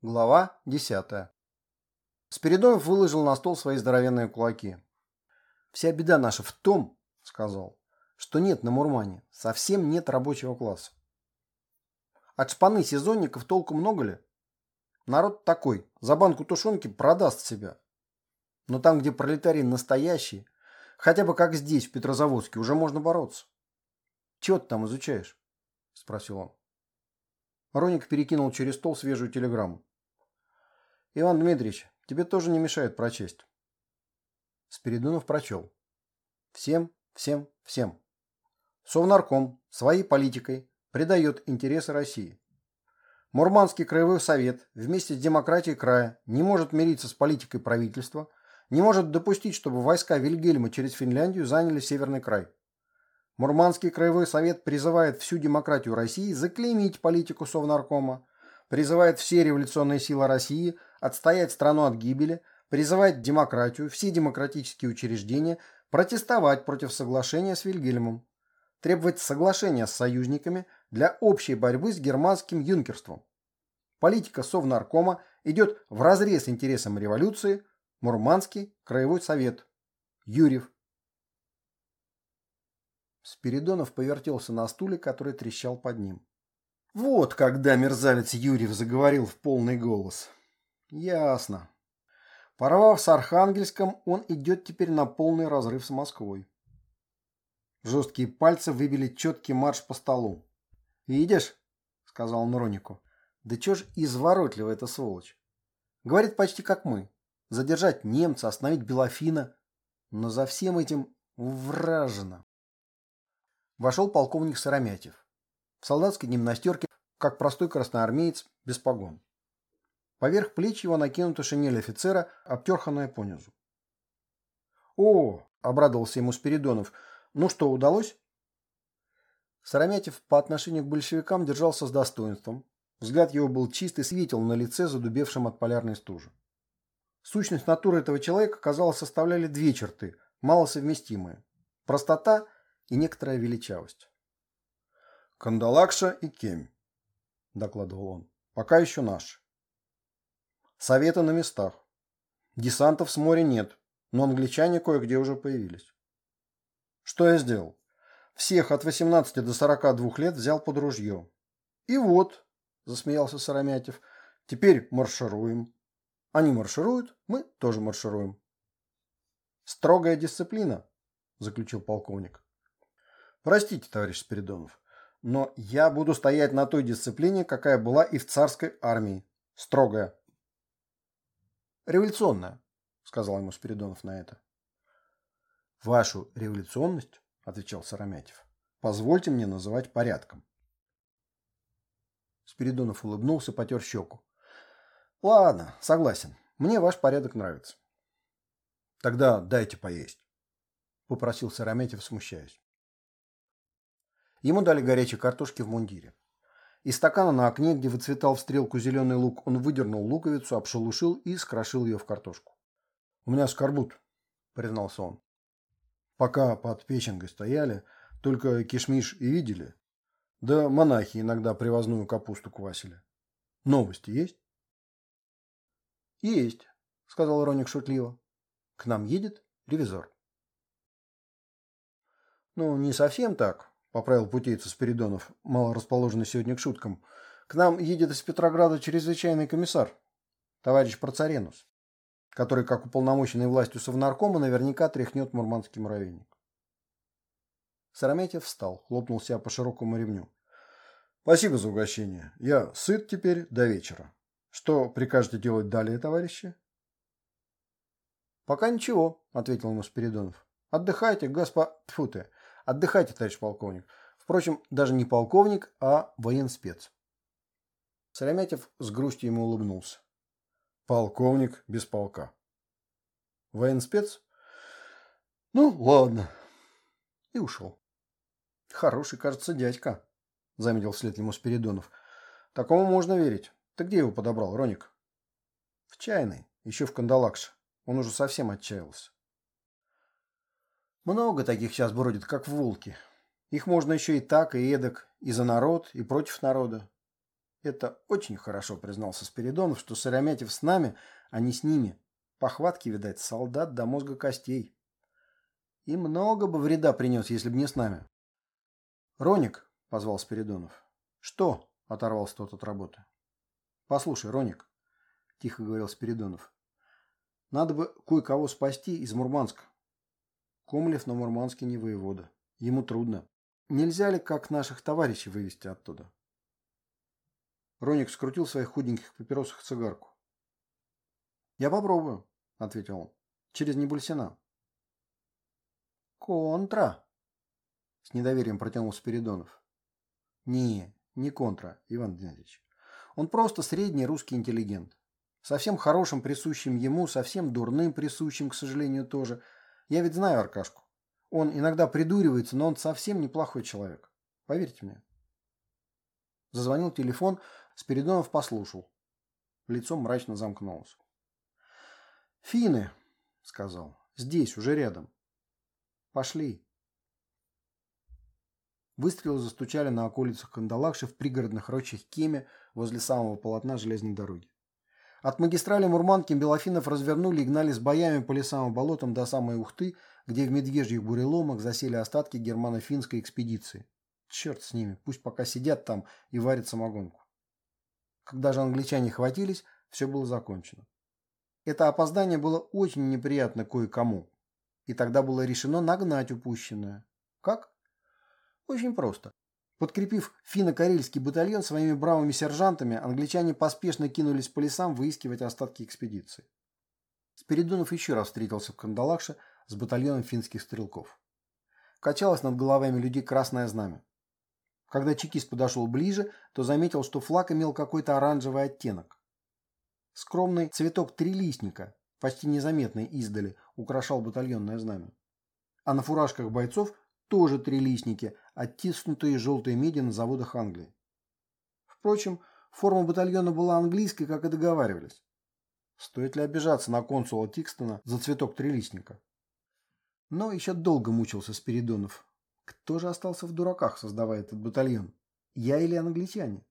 Глава 10. Спиридонов выложил на стол свои здоровенные кулаки. «Вся беда наша в том, — сказал, — что нет на Мурмане, совсем нет рабочего класса. От шпаны сезонников толку много ли? Народ такой, за банку тушенки продаст себя. Но там, где пролетарии настоящие, хотя бы как здесь, в Петрозаводске, уже можно бороться. Чего ты там изучаешь? — спросил он. Роник перекинул через стол свежую телеграмму. Иван Дмитриевич, тебе тоже не мешает прочесть. Спиридонов прочел. Всем, всем, всем. Совнарком своей политикой предает интересы России. Мурманский краевой совет вместе с демократией края не может мириться с политикой правительства, не может допустить, чтобы войска Вильгельма через Финляндию заняли Северный край. Мурманский краевой совет призывает всю демократию России заклеймить политику Совнаркома, призывает все революционные силы России – отстоять страну от гибели, призывать демократию, все демократические учреждения протестовать против соглашения с Вильгельмом, требовать соглашения с союзниками для общей борьбы с германским юнкерством. Политика Совнаркома идет вразрез интересам революции, Мурманский краевой совет. Юрьев. Спиридонов повертелся на стуле, который трещал под ним. Вот когда мерзавец Юрьев заговорил в полный голос. Ясно. Порвав с Архангельском, он идет теперь на полный разрыв с Москвой. Жесткие пальцы выбили четкий марш по столу. «Видишь?» — сказал он Ронику. «Да чё ж изворотливая эта сволочь? Говорит почти как мы. Задержать немца, остановить Белофина. Но за всем этим вражено». Вошел полковник Сыромятьев. В солдатской гимнастерке, как простой красноармеец, без погон. Поверх плеч его накинута шинель офицера, обтерханная понизу. «О!» – обрадовался ему Спиридонов. «Ну что, удалось?» Сыромятев по отношению к большевикам держался с достоинством. Взгляд его был чист и светил на лице, задубевшем от полярной стужи. Сущность натуры этого человека, казалось, составляли две черты, малосовместимые – простота и некоторая величавость. «Кандалакша и Кемь», – докладывал он, – «пока еще наши. Советы на местах. Десантов с моря нет, но англичане кое-где уже появились. Что я сделал? Всех от 18 до 42 лет взял под ружье. И вот, засмеялся Сыромятев, теперь маршируем. Они маршируют, мы тоже маршируем. Строгая дисциплина, заключил полковник. Простите, товарищ Спиридонов, но я буду стоять на той дисциплине, какая была и в царской армии. Строгая. Революционная, сказал ему Спиридонов на это. Вашу революционность, отвечал Сарамятев, позвольте мне называть порядком. Спиридонов улыбнулся, потер щеку. Ладно, согласен. Мне ваш порядок нравится. Тогда дайте поесть, попросил Сарамятев, смущаясь. Ему дали горячей картошки в мундире. Из стакана на окне, где выцветал в стрелку зеленый лук, он выдернул луковицу, обшелушил и скрошил ее в картошку. «У меня скорбут», — признался он. «Пока под печенкой стояли, только кишмиш и видели. Да монахи иногда привозную капусту квасили. Новости есть?» «Есть», — сказал Роник шутливо. «К нам едет ревизор». «Ну, не совсем так», — поправил путейца Спиридонов, мало расположенный сегодня к шуткам. «К нам едет из Петрограда чрезвычайный комиссар, товарищ Процаренус, который, как уполномоченный властью Совнаркома, наверняка тряхнет мурманский муравейник». Сараметьев встал, хлопнул себя по широкому ремню. «Спасибо за угощение. Я сыт теперь до вечера. Что прикажете делать далее, товарищи?» «Пока ничего», — ответил ему Спиридонов. «Отдыхайте, госпо... Тьфу ты. Отдыхайте, товарищ полковник. Впрочем, даже не полковник, а военспец. Соломятев с грустью ему улыбнулся. Полковник без полка. Военспец? Ну, ладно. И ушел. Хороший, кажется, дядька, заметил вслед ему Спиридонов. Такому можно верить. Ты где его подобрал, Роник? В чайной, еще в Кандалакше. Он уже совсем отчаялся. Много таких сейчас бродит, как волки. Их можно еще и так, и эдак, и за народ, и против народа. Это очень хорошо, признался Спиридонов, что Сыромятев с нами, а не с ними. Похватки, видать, солдат до мозга костей. И много бы вреда принес, если бы не с нами. Роник, позвал Спиридонов. Что? Оторвался тот от работы. Послушай, Роник, тихо говорил Спиридонов. Надо бы кое-кого спасти из Мурманска. Комлев на Мурманске не воевода. Ему трудно. Нельзя ли как наших товарищей вывести оттуда? Роник скрутил в своих худеньких папиросах цигарку. «Я попробую», — ответил он. «Через Небульсина». «Контра», — с недоверием протянул Спиридонов. «Не, не контра, Иван Геннадьевич. Он просто средний русский интеллигент. Совсем хорошим присущим ему, совсем дурным присущим, к сожалению, тоже. Я ведь знаю Аркашку. Он иногда придуривается, но он совсем неплохой человек. Поверьте мне». Зазвонил телефон, Спиридонов послушал. Лицо мрачно замкнулось. «Финны», — сказал, — «здесь, уже рядом. Пошли». Выстрелы застучали на околицах Кандалакши в пригородных рочьях Кеме возле самого полотна железной дороги. От магистрали Мурманки Белофинов развернули и гнали с боями по лесам и болотам до самой Ухты, где в медвежьих буреломах засели остатки германо-финской экспедиции. Черт с ними, пусть пока сидят там и варят самогонку. Когда же англичане хватились, все было закончено. Это опоздание было очень неприятно кое-кому. И тогда было решено нагнать упущенное. Как? Очень просто. Подкрепив финно-карельский батальон своими бравыми сержантами, англичане поспешно кинулись по лесам выискивать остатки экспедиции. Спиридонов еще раз встретился в Кандалакше с батальоном финских стрелков. Качалось над головами людей красное знамя. Когда чекист подошел ближе, то заметил, что флаг имел какой-то оранжевый оттенок. Скромный цветок трилистника, почти незаметный издали, украшал батальонное знамя. А на фуражках бойцов тоже трилистники, оттиснутые желтой меди на заводах Англии. Впрочем, форма батальона была английской, как и договаривались. Стоит ли обижаться на консула Тикстона за цветок трилистника? Но еще долго мучился Спиридонов, кто же остался в дураках, создавая этот батальон? Я или англичане?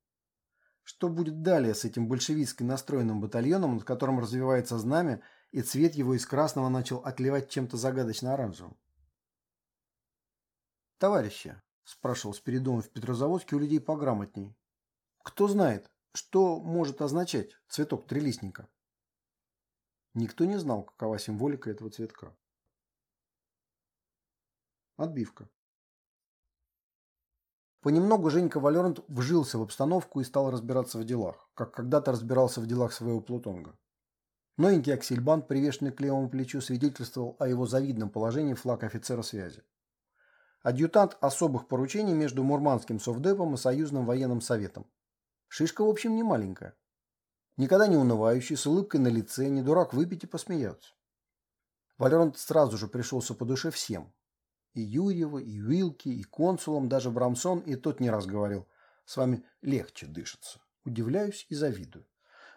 Что будет далее с этим большевистски настроенным батальоном, над которым развивается знамя, и цвет его из красного начал отливать чем-то загадочно оранжевым? «Товарищи», – спрашивал Спиридонов в Петрозаводске у людей пограмотней, – «кто знает, что может означать цветок трилистника?» Никто не знал, какова символика этого цветка. Отбивка. Понемногу Женька Валернт вжился в обстановку и стал разбираться в делах, как когда-то разбирался в делах своего Плутонга. Новенький аксельбант, привешенный к левому плечу, свидетельствовал о его завидном положении флаг офицера связи. Адъютант особых поручений между Мурманским совдепом и Союзным военным советом. Шишка, в общем, не маленькая. Никогда не унывающий, с улыбкой на лице, не дурак выпить и посмеяться. Валерант сразу же пришелся по душе всем, и Юрьева, и Вилки, и консулом, даже Брамсон, и тот не раз говорил, с вами легче дышится. Удивляюсь и завидую.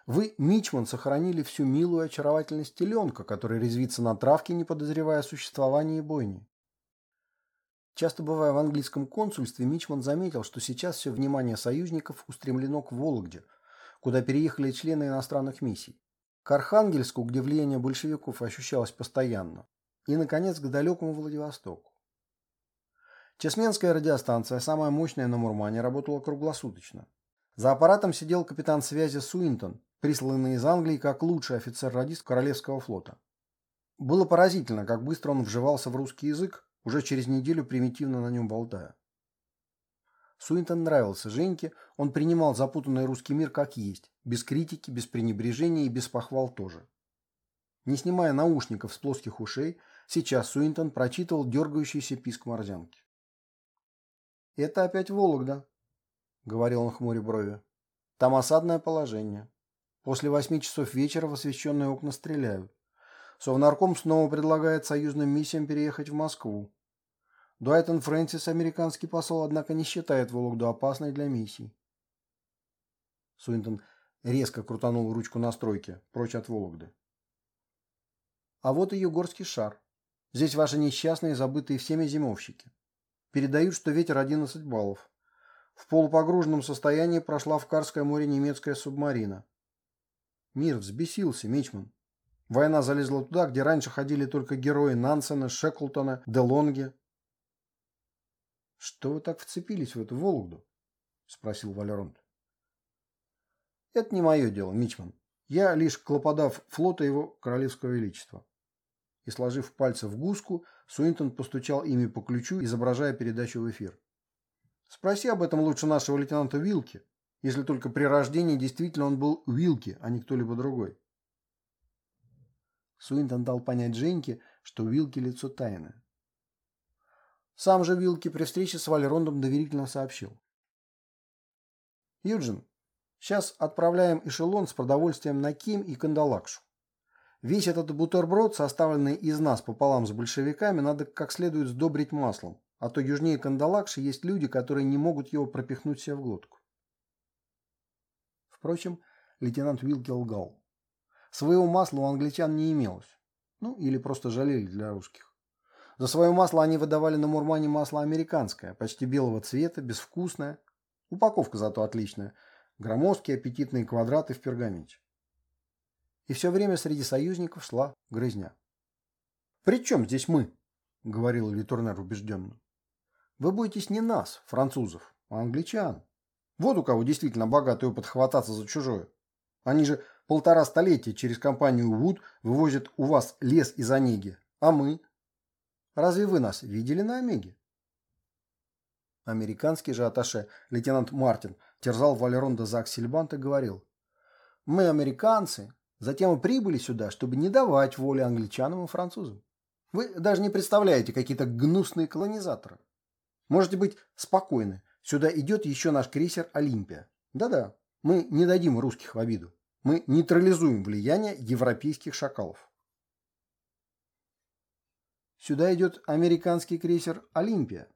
Вы, Мичман, сохранили всю милую очаровательность теленка, который резвится на травке, не подозревая о существовании бойни. Часто бывая в английском консульстве, Мичман заметил, что сейчас все внимание союзников устремлено к Вологде, куда переехали члены иностранных миссий. К Архангельску, где влияние большевиков ощущалось постоянно. И, наконец, к далекому Владивостоку. Чесменская радиостанция, самая мощная на Мурмане, работала круглосуточно. За аппаратом сидел капитан связи Суинтон, присланный из Англии как лучший офицер-радист Королевского флота. Было поразительно, как быстро он вживался в русский язык, уже через неделю примитивно на нем болтая. Суинтон нравился Женьке, он принимал запутанный русский мир как есть, без критики, без пренебрежения и без похвал тоже. Не снимая наушников с плоских ушей, сейчас Суинтон прочитывал дергающийся писк морзянки. «Это опять Вологда», — говорил он хмуря брови. «Там осадное положение. После восьми часов вечера в освещенные окна стреляют. Совнарком снова предлагает союзным миссиям переехать в Москву. Дуайтон Фрэнсис, американский посол, однако не считает Вологду опасной для миссий. Суинтон резко крутанул ручку настройки, прочь от Вологды. А вот и югорский шар. Здесь ваши несчастные, забытые всеми зимовщики. Передают, что ветер 11 баллов. В полупогруженном состоянии прошла в Карское море немецкая субмарина. Мир взбесился, Мичман. Война залезла туда, где раньше ходили только герои Нансена, Шеклтона, Делонги. «Что вы так вцепились в эту Вологду?» — спросил Валеронт. «Это не мое дело, Мичман. Я лишь клоподав флота его королевского величества». И, сложив пальцы в гуску, Суинтон постучал ими по ключу, изображая передачу в эфир. «Спроси об этом лучше нашего лейтенанта Вилки, если только при рождении действительно он был Вилки, а не кто-либо другой». Суинтон дал понять Женьке, что Вилки лицо тайное. Сам же Вилки при встрече с Валерондом доверительно сообщил. «Юджин, сейчас отправляем эшелон с продовольствием на Ким и Кандалакшу. Весь этот бутерброд, составленный из нас пополам с большевиками, надо как следует сдобрить маслом, а то южнее Кандалакши есть люди, которые не могут его пропихнуть себе в глотку». Впрочем, лейтенант Вилки лгал. Своего масла у англичан не имелось. Ну, или просто жалели для русских. За свое масло они выдавали на Мурмане масло американское, почти белого цвета, безвкусное. Упаковка зато отличная. Громоздкие аппетитные квадраты в пергаменте. И все время среди союзников шла грызня. «При чем здесь мы?» — говорил Литурнер убежденно. «Вы боитесь не нас, французов, а англичан. Вот у кого действительно богатый опыт хвататься за чужое. Они же полтора столетия через компанию Вуд вывозят у вас лес из Онеги. А мы? Разве вы нас видели на Омеге? Американский же аташе, лейтенант Мартин, терзал Валеронда за аксельбант и говорил. Мы американцы, затем и прибыли сюда, чтобы не давать воли англичанам и французам. Вы даже не представляете, какие-то гнусные колонизаторы. Можете быть спокойны, сюда идет еще наш крейсер «Олимпия». Да-да, мы не дадим русских в обиду. Мы нейтрализуем влияние европейских шакалов. Сюда идет американский крейсер «Олимпия»,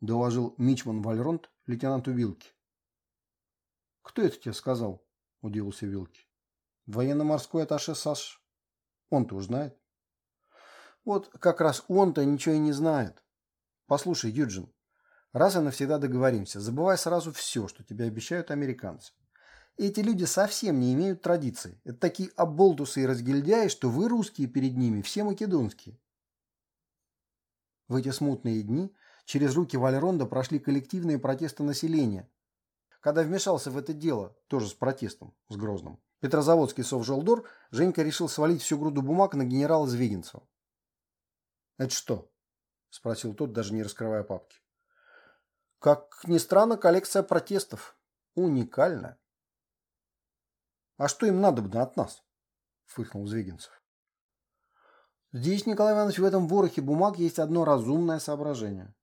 доложил Мичман Вальронт лейтенанту Вилки. «Кто это тебе сказал?» – удивился Вилки. «Военно-морской атташе САШ. Он-то уж знает». «Вот как раз он-то ничего и не знает. Послушай, Юджин, раз и навсегда договоримся, забывай сразу все, что тебе обещают американцы. Эти люди совсем не имеют традиций. Это такие оболтусы и разгильдяи, что вы, русские, перед ними все македонские. В эти смутные дни через руки Валеронда прошли коллективные протесты населения. Когда вмешался в это дело, тоже с протестом, с Грозным, Петрозаводский совжелдор, Женька решил свалить всю груду бумаг на генерала Звегинцева. «Это что?» – спросил тот, даже не раскрывая папки. «Как ни странно, коллекция протестов. Уникальная. А что им надо бы от нас? Фыркнул Звегинцев. Здесь, Николай Иванович, в этом ворохе бумаг есть одно разумное соображение.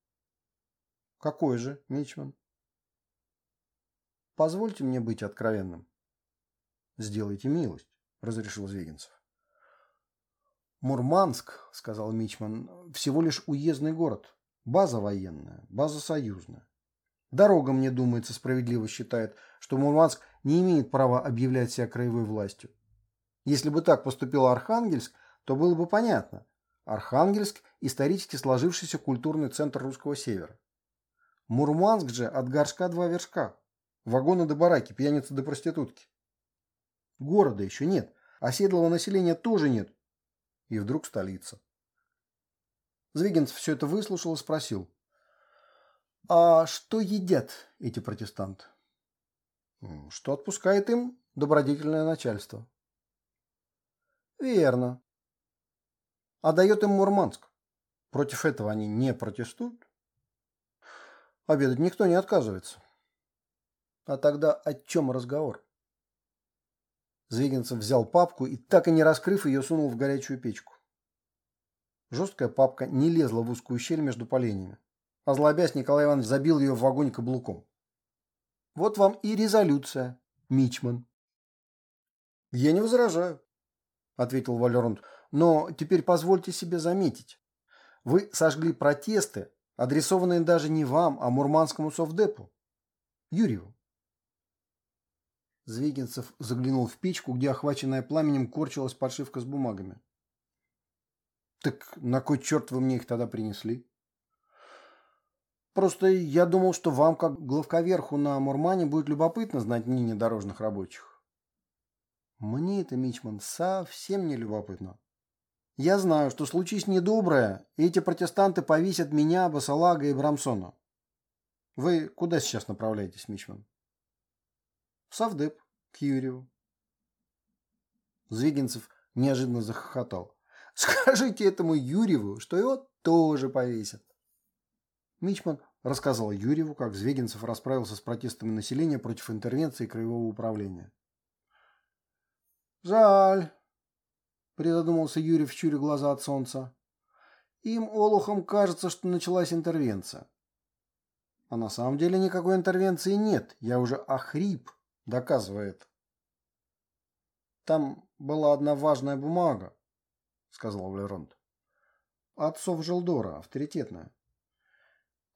Какое же, Мичман? Позвольте мне быть откровенным. Сделайте милость, разрешил Звегинцев. Мурманск, сказал Мичман, всего лишь уездный город. База военная, база союзная. Дорога, мне думается, справедливо считает, что Мурманск не имеет права объявлять себя краевой властью. Если бы так поступил Архангельск, то было бы понятно. Архангельск – исторически сложившийся культурный центр русского севера. Мурманск же от горшка два вершка. Вагоны до бараки, пьяницы до проститутки. Города еще нет, оседлого населения тоже нет. И вдруг столица. Звигинцев все это выслушал и спросил. А что едят эти протестанты? Что отпускает им добродетельное начальство. Верно. А дает им Мурманск. Против этого они не протестуют? Обедать никто не отказывается. А тогда о чем разговор? Звегинцев взял папку и, так и не раскрыв ее, сунул в горячую печку. Жесткая папка не лезла в узкую щель между поленьями. Озлобясь, Николай Иванович забил ее в огонь каблуком. Вот вам и резолюция, Мичман. Я не возражаю, ответил Валеронт. Но теперь позвольте себе заметить. Вы сожгли протесты, адресованные даже не вам, а Мурманскому совдепу. Юрьеву. Звегинцев заглянул в печку, где охваченная пламенем корчилась подшивка с бумагами. «Так на кой черт вы мне их тогда принесли?» Просто я думал, что вам, как главковерху на Мурмане, будет любопытно знать мнение дорожных рабочих. Мне это, Мичман, совсем не любопытно. Я знаю, что случись недоброе, и эти протестанты повесят меня, Басалага и Брамсона. Вы куда сейчас направляетесь, Мичман? В Савдеп, к Юрию. Звегинцев неожиданно захохотал. Скажите этому Юрьеву, что его тоже повесят. Мичман рассказал Юрьеву, как Звегинцев расправился с протестами населения против интервенции краевого управления. «Жаль», – призадумался Юрьев, щуря глаза от солнца. «Им, олухам, кажется, что началась интервенция. А на самом деле никакой интервенции нет, я уже охрип», – доказывает. «Там была одна важная бумага», – сказал Валеронт. «Отцов Желдора, авторитетная.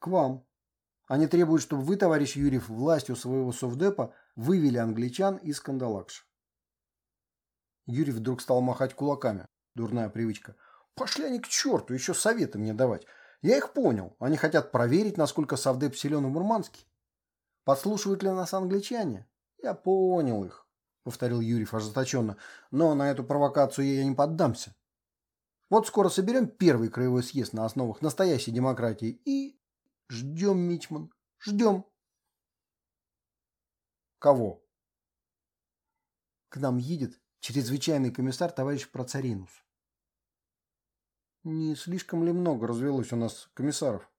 К вам. Они требуют, чтобы вы, товарищ Юрьев, властью своего совдепа вывели англичан из Кандалакши. Юрий вдруг стал махать кулаками. Дурная привычка. Пошли они к черту, еще советы мне давать. Я их понял. Они хотят проверить, насколько Совдеп силен в Мурманске. Подслушивают ли нас англичане? Я понял их, повторил Юрьев ожесточенно. Но на эту провокацию я не поддамся. Вот скоро соберем первый краевой съезд на основах настоящей демократии и... Ждем, Мичман, ждем. Кого? К нам едет чрезвычайный комиссар товарищ Процаринус. Не слишком ли много развелось у нас комиссаров?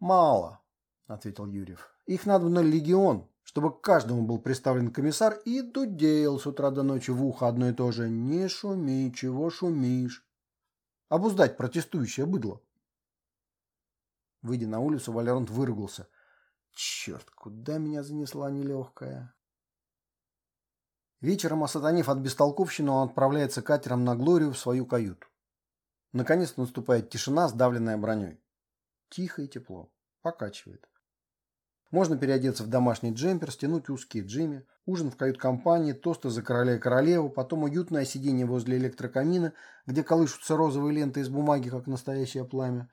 Мало, ответил Юрьев. Их надо на легион, чтобы к каждому был представлен комиссар и дудел с утра до ночи в ухо одно и то же. Не шуми, чего шумишь? Обуздать протестующее быдло. Выйдя на улицу, Валерант выругался. Черт, куда меня занесла нелегкая. Вечером, осатанив от бестолковщины, он отправляется катером на Глорию в свою каюту. Наконец наступает тишина, сдавленная броней. Тихо и тепло. Покачивает. Можно переодеться в домашний джемпер, стянуть узкие джимми, ужин в кают-компании, тосты за короля и королеву, потом уютное сиденье возле электрокамина, где колышутся розовые ленты из бумаги, как настоящее пламя.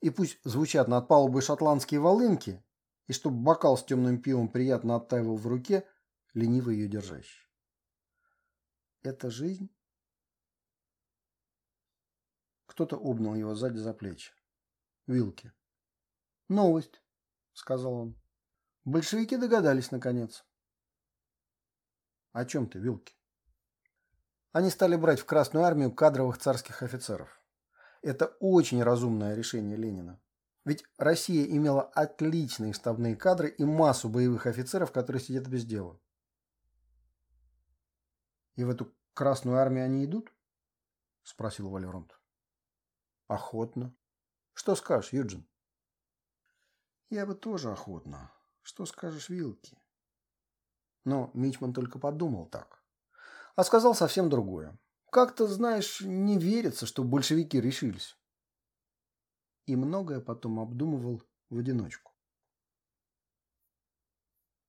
И пусть звучат над палубой шотландские волынки, и чтобы бокал с темным пивом приятно оттаивал в руке – лениво ее держащий. Это жизнь? Кто-то обнял его сзади за плечи. Вилки. Новость, сказал он. Большевики догадались, наконец. О чем ты, Вилки? Они стали брать в Красную армию кадровых царских офицеров. Это очень разумное решение Ленина. Ведь Россия имела отличные штабные кадры и массу боевых офицеров, которые сидят без дела. И в эту Красную армию они идут? Спросил Валеронт. Охотно. Что скажешь, Юджин? Я бы тоже охотно. Что скажешь, Вилки? Но Мичман только подумал так. А сказал совсем другое. Как-то, знаешь, не верится, что большевики решились. И многое потом обдумывал в одиночку.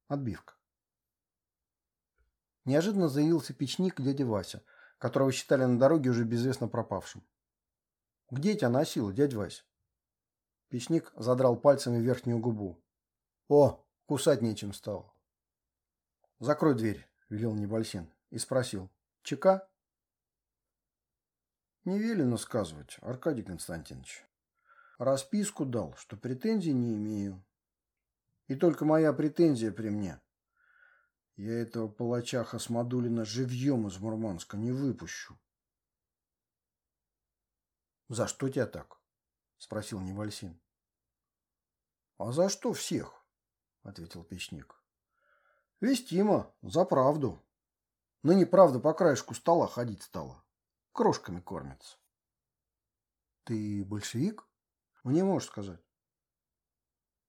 Отбивка. Неожиданно заявился печник дядя Вася, которого считали на дороге уже безвестно пропавшим. «Где тебя носило, дядя Вася?» Печник задрал пальцами верхнюю губу. «О, кусать нечем стал». «Закрой дверь», — велел Небольсин и спросил. «ЧК?» «Не велено сказывать, Аркадий Константинович. Расписку дал, что претензий не имею. И только моя претензия при мне. Я этого палача Хасмадулина живьем из Мурманска не выпущу. «За что тебя так?» – спросил Невальсин. «А за что всех?» – ответил печник. «Вестимо, за правду. Ныне правда по краешку стола ходить стала. Крошками кормится». «Ты большевик?» «Мне можешь сказать».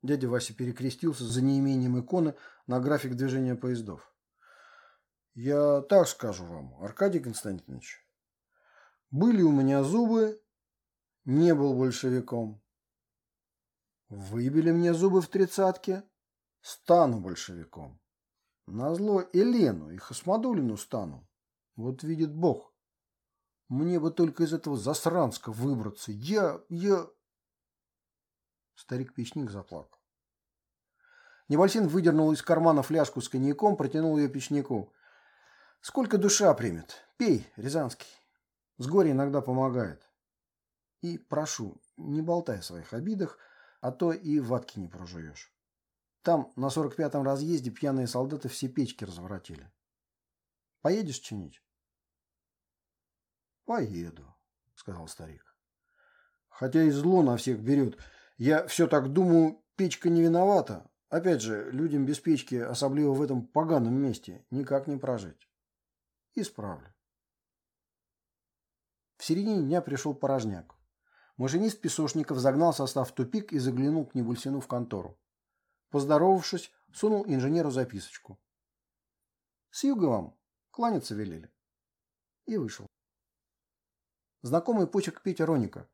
Дядя Вася перекрестился за неимением иконы на график движения поездов. Я так скажу вам, Аркадий Константинович. Были у меня зубы, не был большевиком. Выбили мне зубы в тридцатке, стану большевиком. Назло Елену и Хасмадулину стану. Вот видит Бог. Мне бы только из этого засранска выбраться. Я, я... Старик-печник заплакал. Небольсин выдернул из кармана фляжку с коньяком, протянул ее печнику. «Сколько душа примет? Пей, Рязанский. С горя иногда помогает. И прошу, не болтай о своих обидах, а то и ватки не прожуешь. Там на сорок пятом разъезде пьяные солдаты все печки разворотили. Поедешь чинить?» «Поеду», — сказал старик. «Хотя и зло на всех берет. Я все так думаю, печка не виновата, Опять же, людям без печки, особливо в этом поганом месте, никак не прожить. Исправлю. В середине дня пришел порожняк. Машинист Песошников загнал состав в тупик и заглянул к Небульсину в контору. Поздоровавшись, сунул инженеру записочку. «С юга вам. Кланяться велели». И вышел. Знакомый почерк Петя Роника.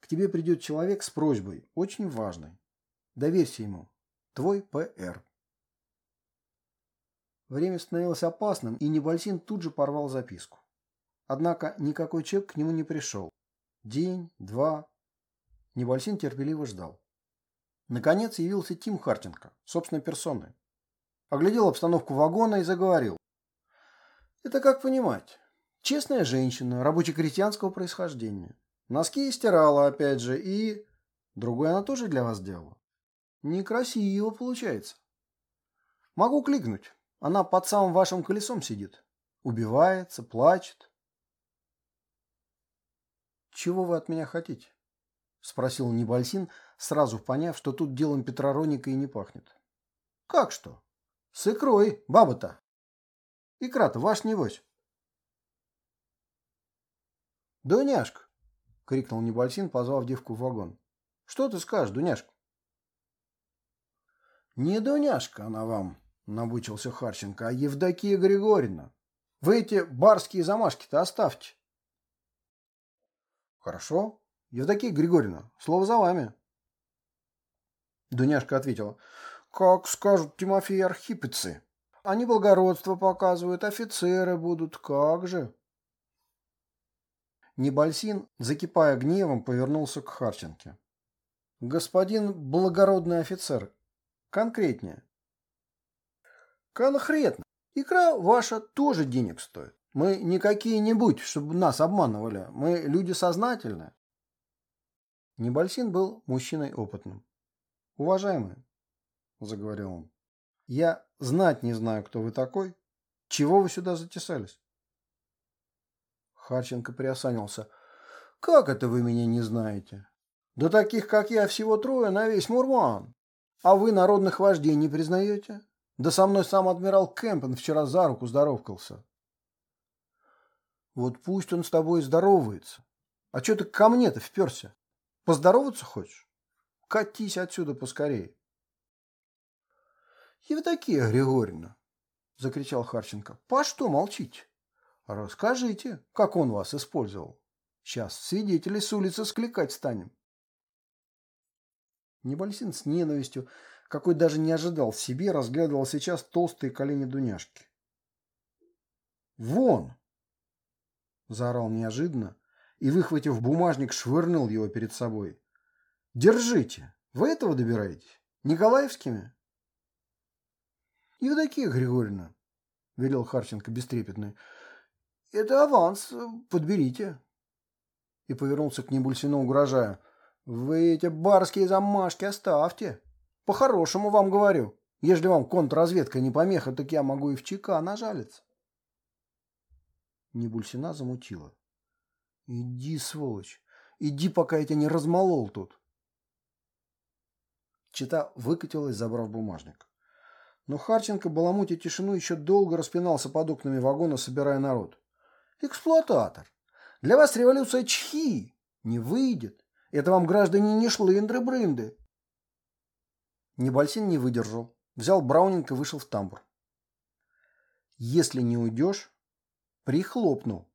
К тебе придет человек с просьбой, очень важной. Доверься ему, Твой П.Р. Время становилось опасным, и Небольсин тут же порвал записку. Однако никакой человек к нему не пришел. День, два. Небольсин терпеливо ждал. Наконец явился Тим Харченко, собственной персоной. Оглядел обстановку вагона и заговорил. Это как понимать? Честная женщина, рабоче-крестьянского происхождения. Носки стирала, опять же, и... Другое она тоже для вас делала. Некрасиво получается. Могу кликнуть. Она под самым вашим колесом сидит. Убивается, плачет. Чего вы от меня хотите? Спросил Небольсин, сразу поняв, что тут делом Петророника и не пахнет. Как что? С икрой, баба-то. Икра-то ваш небось. «Дуняшка!» — крикнул Небольсин, позвав девку в вагон. «Что ты скажешь, Дуняшка?» «Не Дуняшка она вам», — набучился Харченко, — «а Евдокия Григорьевна. Вы эти барские замашки-то оставьте». «Хорошо. Евдокия Григорьевна, слово за вами». Дуняшка ответила, «Как скажут Тимофей Архипицы. Они благородство показывают, офицеры будут, как же». Небольсин, закипая гневом, повернулся к Харченке. «Господин благородный офицер, Конкретнее. Конкретно. Икра ваша тоже денег стоит. Мы не какие-нибудь, чтобы нас обманывали. Мы люди сознательные. Небольсин был мужчиной опытным. «Уважаемый», — заговорил он, — «я знать не знаю, кто вы такой. Чего вы сюда затесались?» Харченко приосанился. «Как это вы меня не знаете? Да таких, как я, всего трое на весь Мурман. А вы народных вождей не признаете? Да со мной сам адмирал Кэмпен вчера за руку здоровкался. Вот пусть он с тобой здоровается. А что ты ко мне-то вперся? Поздороваться хочешь? Катись отсюда поскорее. Евдокия Григорьевна, закричал Харченко, по что молчите? Расскажите, как он вас использовал. Сейчас свидетелей с улицы скликать станем. Небольсин с ненавистью, какой даже не ожидал в себе, разглядывал сейчас толстые колени Дуняшки. «Вон!» – заорал неожиданно и, выхватив бумажник, швырнул его перед собой. «Держите! Вы этого добираетесь? Николаевскими?» «Евдокия Григорьевна», – велел Харченко бестрепетный, – «это аванс, подберите». И повернулся к Небульсину, угрожая – вы эти барские замашки оставьте. По-хорошему вам говорю. Если вам контрразведка не помеха, так я могу и в ЧК нажалиться. Небульсина замутила. Иди, сволочь, иди, пока я тебя не размолол тут. Чита выкатилась, забрав бумажник. Но Харченко, баламутя тишину, еще долго распинался под окнами вагона, собирая народ. «Эксплуататор! Для вас революция чхи! Не выйдет! Это вам, граждане, не шлындры-брынды. Небольсин не выдержал. Взял Браунинг и вышел в тамбур. Если не уйдешь, прихлопну.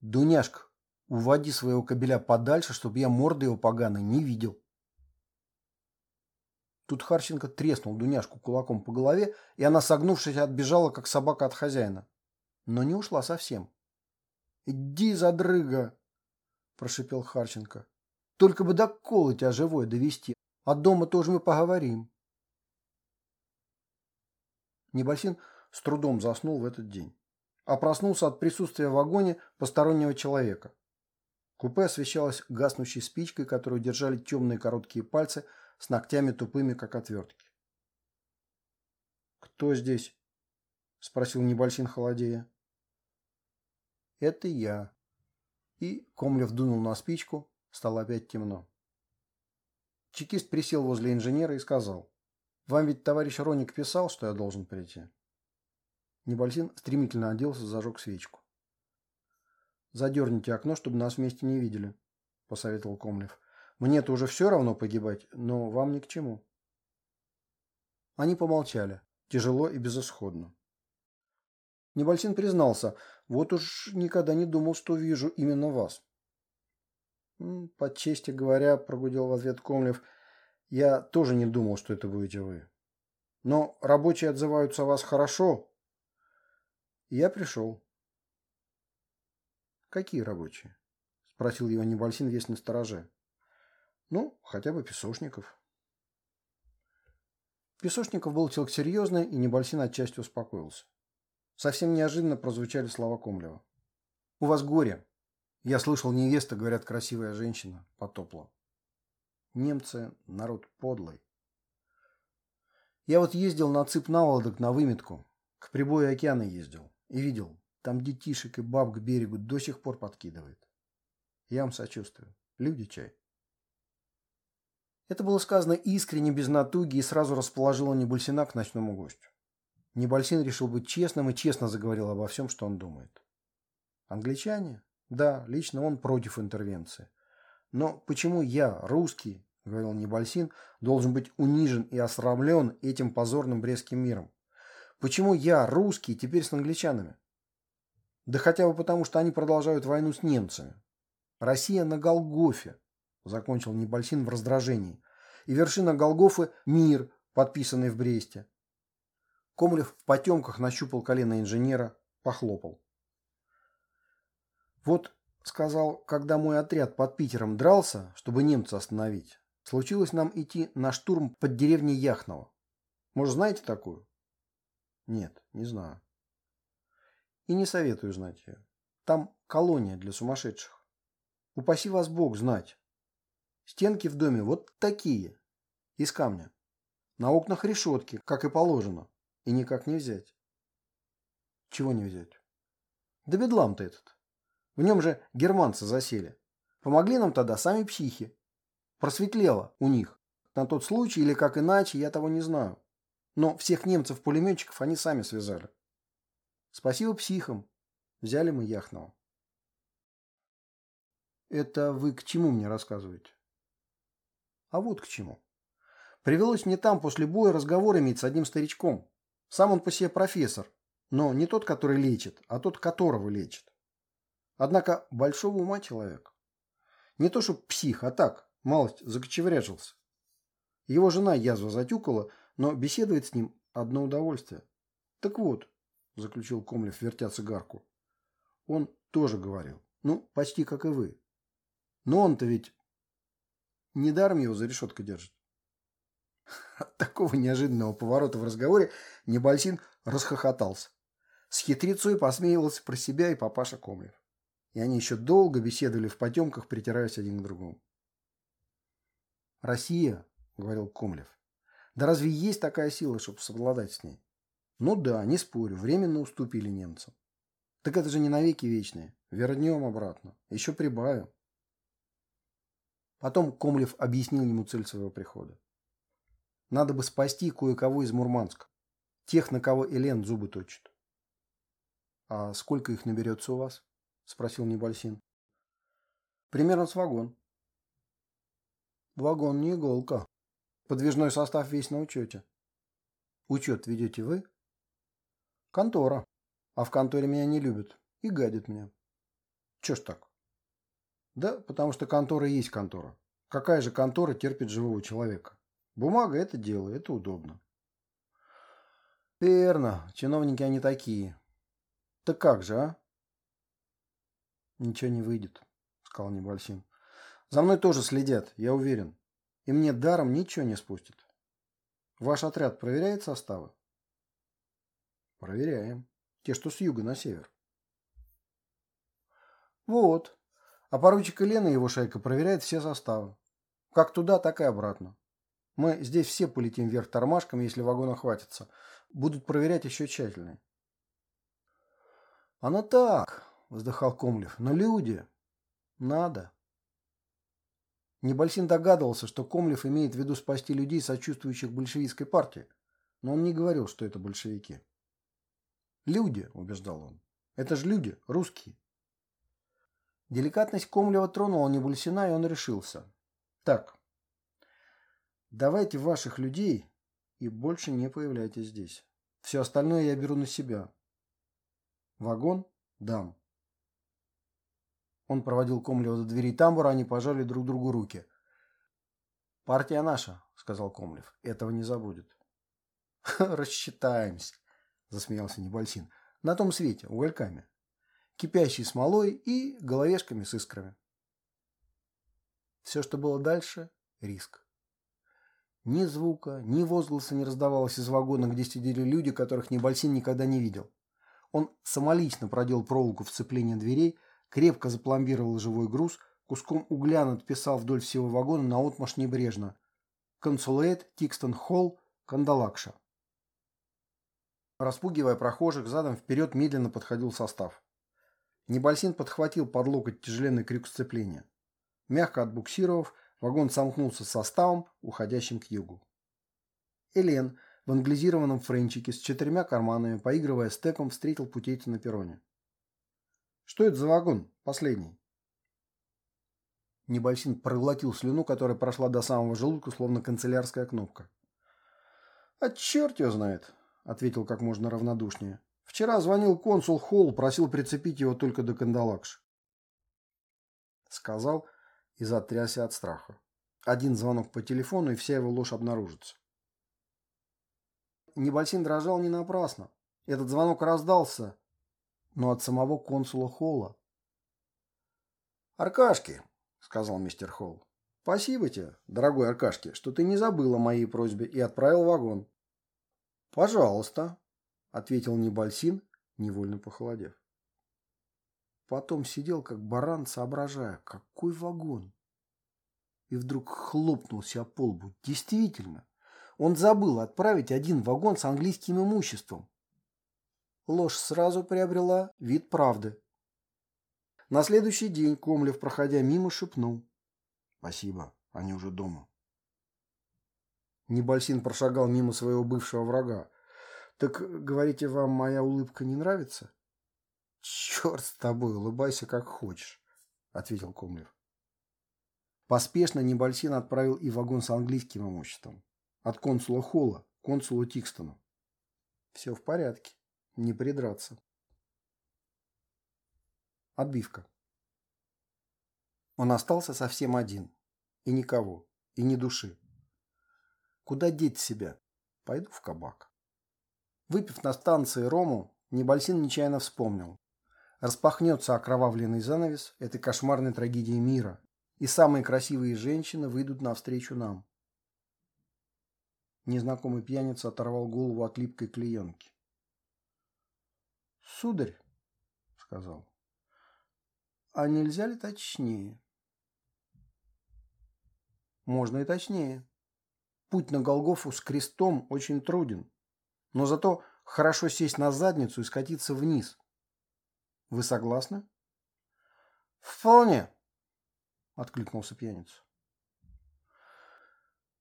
Дуняшка, уводи своего кобеля подальше, чтобы я морды его поганой не видел. Тут Харченко треснул Дуняшку кулаком по голове, и она, согнувшись, отбежала, как собака от хозяина. Но не ушла совсем. «Иди, задрыга!» – прошипел Харченко. Только бы до колы тебя живой довести. А дома тоже мы поговорим. Небольсин с трудом заснул в этот день, а проснулся от присутствия в вагоне постороннего человека. Купе освещалось гаснущей спичкой, которую держали темные короткие пальцы с ногтями тупыми, как отвертки. «Кто здесь?» – спросил Небольсин холодея. «Это я». И Комлев дунул на спичку, стало опять темно. Чекист присел возле инженера и сказал. Вам ведь товарищ Роник писал, что я должен прийти. Небольсин стремительно оделся, зажег свечку. «Задерните окно, чтобы нас вместе не видели», – посоветовал Комлев. «Мне-то уже все равно погибать, но вам ни к чему». Они помолчали, тяжело и безысходно. Небольсин признался, вот уж никогда не думал, что вижу именно вас. «По чести говоря», – прогудел в ответ Комлев – я тоже не думал, что это будете вы. Но рабочие отзываются о вас хорошо. я пришел. Какие рабочие? Спросил его Небольсин весь на стороже. Ну, хотя бы Песошников. Песошников был человек серьезный, и Небольсин отчасти успокоился. Совсем неожиданно прозвучали слова Комлева. «У вас горе. Я слышал, невеста, говорят, красивая женщина, потопла. Немцы – народ подлый. Я вот ездил на цып наволодок на выметку. К прибою океана ездил. И видел, там детишек и баб к берегу до сих пор подкидывает. Я вам сочувствую. Люди чай. Это было сказано искренне, без натуги, и сразу расположило Небольсина к ночному гостю. Небольсин решил быть честным и честно заговорил обо всем, что он думает. Англичане? Да, лично он против интервенции. Но почему я, русский, говорил Небольсин, должен быть унижен и осрамлен этим позорным Брестским миром? Почему я, русский, теперь с англичанами? Да хотя бы потому, что они продолжают войну с немцами. Россия на Голгофе, закончил Небольсин в раздражении. И вершина Голгофы – мир, подписанный в Бресте. Комлев в потемках нащупал колено инженера, похлопал. Вот, сказал, когда мой отряд под Питером дрался, чтобы немца остановить, Случилось нам идти на штурм под деревней Яхново. Может, знаете такую? Нет, не знаю. И не советую знать ее. Там колония для сумасшедших. Упаси вас Бог знать. Стенки в доме вот такие, из камня. На окнах решетки, как и положено. И никак не взять. Чего не взять? Да бедлам-то этот. В нем же германцы засели. Помогли нам тогда сами психи. Просветлело у них. На тот случай или как иначе, я того не знаю. Но всех немцев-пулеметчиков они сами связали. Спасибо психам. Взяли мы Яхнова. Это вы к чему мне рассказываете? А вот к чему. Привелось мне там после боя разговор иметь с одним старичком. Сам он по себе профессор, но не тот, который лечит, а тот, которого лечит. Однако большого ума человек. Не то, что псих, а так, малость закочевряжился. Его жена язва затюкала, но беседовать с ним одно удовольствие. Так вот, заключил Комлев, вертя цигарку, он тоже говорил. Ну, почти как и вы. Но он-то ведь недаром его за решеткой держит. От такого неожиданного поворота в разговоре Небольсин расхохотался. С хитрецой посмеивался про себя и папаша Комлев. И они еще долго беседовали в потемках, притираясь один к другому. «Россия», — говорил Комлев. «Да разве есть такая сила, чтобы совладать с ней?» «Ну да, не спорю, временно уступили немцам». «Так это же не навеки вечные. Вернем обратно. Еще прибавим». Потом Комлев объяснил ему цель своего прихода. «Надо бы спасти кое-кого из Мурманска. Тех, на кого Элен зубы точит». «А сколько их наберется у вас?» – спросил Небольсин. «Примерно с вагон. Вагон не иголка. Подвижной состав весь на учете. Учет ведете вы? Контора. А в конторе меня не любят и гадят мне. Че ж так? Да, потому что контора есть контора. Какая же контора терпит живого человека? Бумага – это дело, это удобно. Верно, чиновники они такие. Так как же, а? Ничего не выйдет, сказал Небольсин. За мной тоже следят, я уверен. И мне даром ничего не спустят. Ваш отряд проверяет составы? Проверяем. Те, что с юга на север. Вот. А поручик Елена и его шайка проверяет все составы. Как туда, так и обратно. Мы здесь все полетим вверх тормашками, если вагона хватится. Будут проверять еще тщательнее. Оно так, вздыхал Комлев, но люди. Надо. Небольсин догадывался, что Комлев имеет в виду спасти людей, сочувствующих большевистской партии, но он не говорил, что это большевики. «Люди», — убеждал он, — «это же люди, русские». Деликатность Комлева тронула Небольсина, и он решился. «Так, давайте ваших людей и больше не появляйтесь здесь. Все остальное я беру на себя. Вагон дам. Он проводил Комлева до двери тамбура, они пожали друг другу руки. «Партия наша», — сказал Комлев. «Этого не забудет». «Рассчитаемся», — засмеялся Небольсин. «На том свете, угольками. Кипящей смолой и головешками с искрами». Все, что было дальше — риск. Ни звука, ни возгласа не раздавалось из вагона, где сидели люди, которых Небольсин никогда не видел. Он самолично продел проволоку в сцепление дверей, крепко запломбировал живой груз, куском угля надписал вдоль всего вагона наотмашь небрежно «Консулейт, Тикстон Холл, Кандалакша». Распугивая прохожих, задом вперед медленно подходил состав. Небольсин подхватил под локоть тяжеленный крюк сцепления. Мягко отбуксировав, вагон сомкнулся с составом, уходящим к югу. Элен в англизированном френчике с четырьмя карманами, поигрывая стеком, встретил путейца на перроне. Что это за вагон? Последний. Небольсин проглотил слюну, которая прошла до самого желудка, словно канцелярская кнопка. «А черт его знает», — ответил как можно равнодушнее. «Вчера звонил консул Холл, просил прицепить его только до Кандалакш». Сказал и затрясся от страха. Один звонок по телефону, и вся его ложь обнаружится. Небольсин дрожал не напрасно. Этот звонок раздался, но от самого консула Холла. «Аркашки», — сказал мистер Холл, — «спасибо тебе, дорогой Аркашки, что ты не забыл о моей просьбе и отправил вагон». «Пожалуйста», — ответил Небольсин, невольно похолодев. Потом сидел, как баран, соображая, какой вагон. И вдруг хлопнулся о полбу. Действительно, он забыл отправить один вагон с английским имуществом ложь сразу приобрела вид правды. На следующий день Комлев, проходя мимо, шепнул. «Спасибо, они уже дома». Небольсин прошагал мимо своего бывшего врага. «Так, говорите, вам моя улыбка не нравится?» «Черт с тобой, улыбайся как хочешь», — ответил Комлев. Поспешно Небольсин отправил и вагон с английским имуществом. От консула Холла к консулу Тикстону. Все в порядке. Не придраться. Отбивка. Он остался совсем один. И никого. И ни души. Куда деть себя? Пойду в кабак. Выпив на станции рому, Небольсин нечаянно вспомнил. Распахнется окровавленный занавес этой кошмарной трагедии мира, и самые красивые женщины выйдут навстречу нам. Незнакомый пьяница оторвал голову от липкой клеенки. «Сударь», — сказал, — «а нельзя ли точнее?» «Можно и точнее. Путь на Голгофу с крестом очень труден, но зато хорошо сесть на задницу и скатиться вниз. Вы согласны?» «Вполне», — откликнулся пьяница.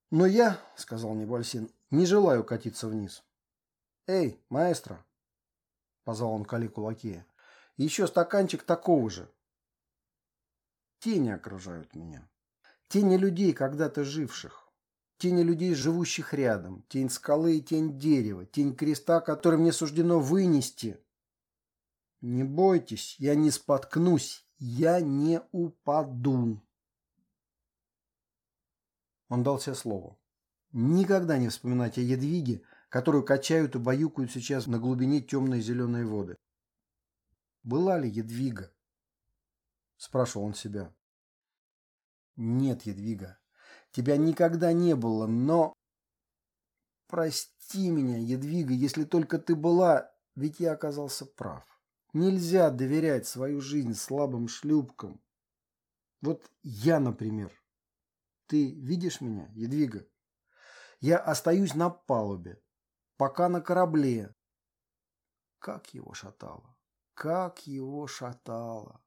«Но я, — сказал Небольсин, — не желаю катиться вниз. Эй, маэстро, позвал он калику лакея. «Еще стаканчик такого же». Тени окружают меня. Тени людей, когда-то живших. Тени людей, живущих рядом. Тень скалы и тень дерева. Тень креста, который мне суждено вынести. Не бойтесь, я не споткнусь. Я не упаду. Он дал себе слово. Никогда не вспоминать о Едвиге, которую качают и баюкают сейчас на глубине темной зеленой воды. Была ли Едвига? Спрашивал он себя. Нет, Едвига, тебя никогда не было, но... Прости меня, Едвига, если только ты была, ведь я оказался прав. Нельзя доверять свою жизнь слабым шлюпкам. Вот я, например. Ты видишь меня, Едвига? Я остаюсь на палубе, пока на корабле. Как его шатало, как его шатало.